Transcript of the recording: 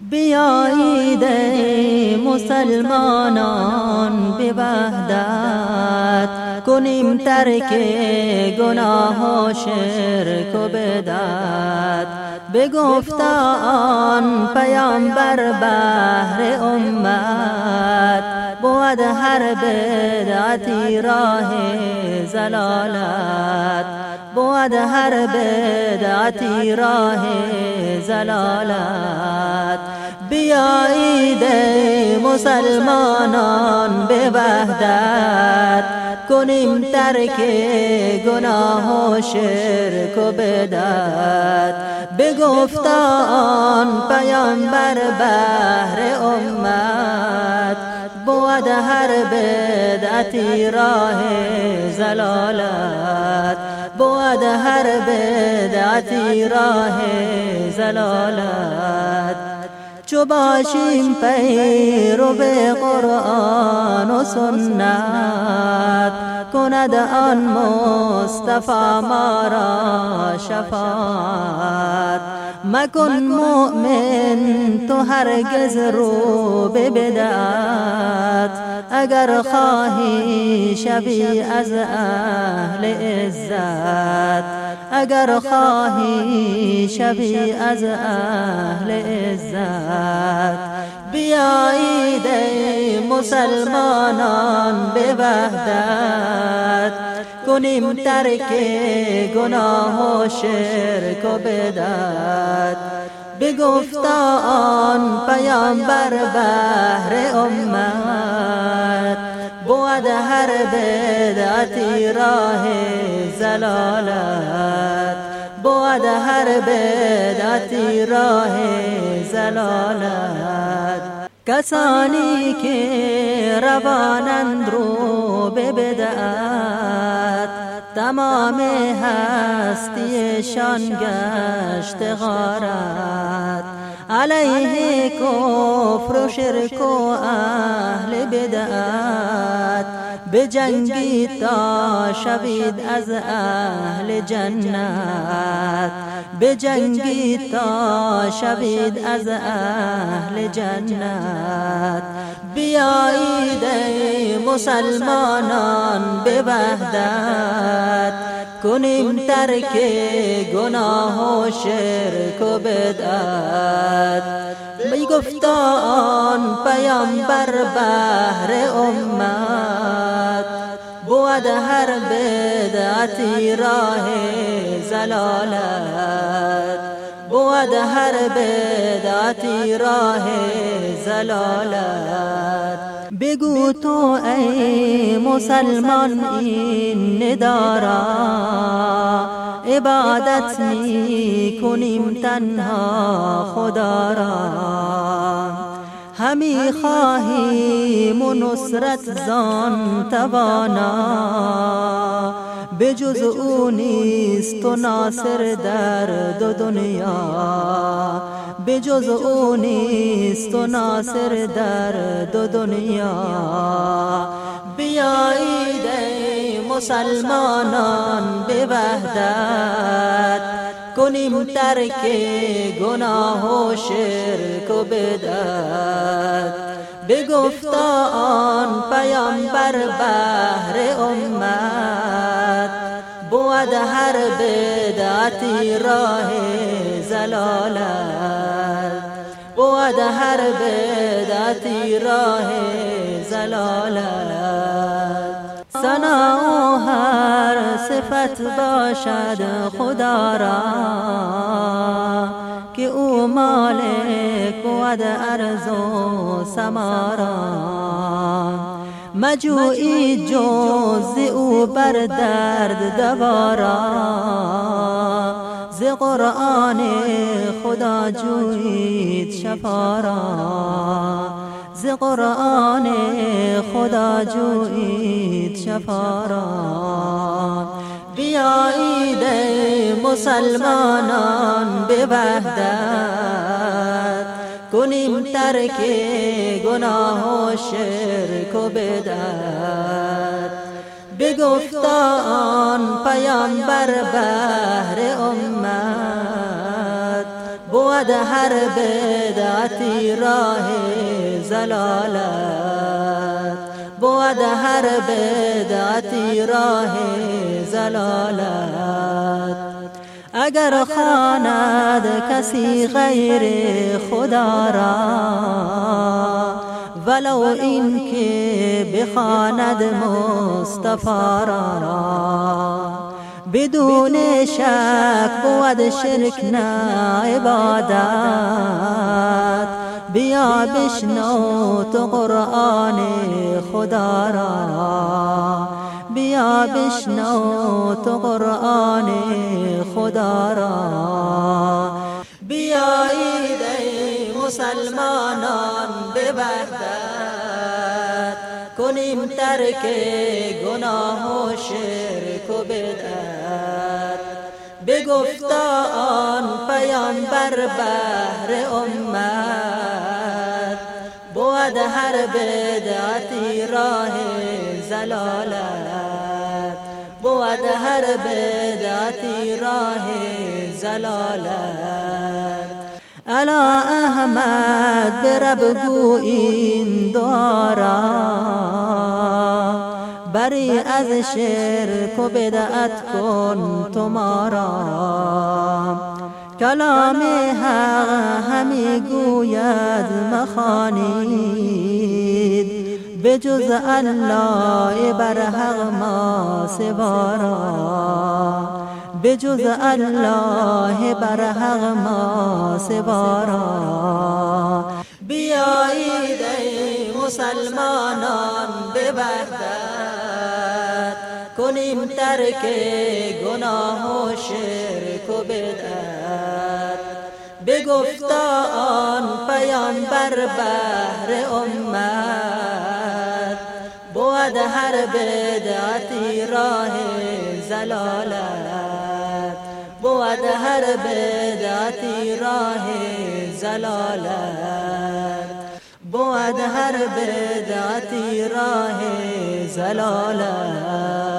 بیایید مسلمانان به وحدت. کنیم ترک گناه و شرک و بدت بگفتان پیامبر بهر امت. بود هر بدعتی راه زلالت. بود هر بدعتی راه زلالت. بیایید مسلمانان به وحدت. کنیم ترک گناه و شرک و بدت بگفتان پیامبر بهر امت. بود هر بدعتی راه زلالت. بود هر بدعتی راه زلالت. چو باشیم پیرو به قرآن و سنت کند آن مصطفی ما را شفاعت. مکن مؤمن تو هرگز رو به بدعت. اگر خواهی شوی از اهل عزت. اگر خواهی شوی از اهل عزت. بیایید مسلمانان به وحدت. کنیم ترک گناه و شرک و بدت بگفتان پیامبر بهر امت. بود هر بدعتی راه زلالت. بود هر بدعتی راه زلالت. کسانی که روانند رو به بدعت. تمام هستیشان گشت غارت. علیه کفر و شرک و اهل بدعت. جنگی تا شوید از اهل جنت. جنگی تا شوید از اهل جنت. بیایید مسلمانان به وحدت کنیم ترک گناه و شرک و بدعت. می گفتان پیامبر بهر امت بود هر بدعتی راه زلالت. بود هر بدعتی راه زلالت. بگو تو ای مسلمان این ندارا. عبادت می کنیم تنها خدا را. همی خواهیم و نصرت زان توانا. بجز او نیست و ناصر در دو دنیا. بجز او نیست و ناصر در دو دنیا. بیایید مسلمانان به وحدت. کنیم ترک گناه و شرک و بدت بگفتان پیامبر بهر امت. بود هر بدعتی راه زلالت بود هر بدعتی راه زلالت سنا و هر صفت باشد خدا را که او مالک بود ارز و سمارا مجوعی جز او بر درد دوارا. ز قرآن خدا جوید شفارا. ز قرآن خدا جوید شفارا. بیایید مسلمانان به وحدت کنیم ترک گناه و شرک و بدت بگفتان پیامبر بهر امت. بود هر بدعتی راه زلالت. بود هر بدعتی راه زلالت. اگر خاند کسی غیر خدا را. ولو این که بخواند مصطفی را. بدون شک بود شرک نه عبادت. بیا بشنو تو قرآن خدا را. بشنو تو قرآن خدا را. بیایید ای مسلمانان به وحدت کنیم ترک گناه و شرک و بدعت. آن پیامبر بهر امت. بود هر بدعتی راه زلالت. هر بدعتی راه زلالت. الا احمد برب گو این دارا. بری از شرک و بدعت کن تمارا کلام حق همی گوید مخانید بجز الله بر حق ما سوارا. بجز الله بر حق ما سوارا. بیایید ای مسلمانان به وحدت کنیم ترک گناه و شرک و بدعت. بگفتا آن پیامبر بهر امت. بود هر بدعتی راه زلالت. بود هر بدعتی راه زلالت. بود هر بدعتی راه زلالت.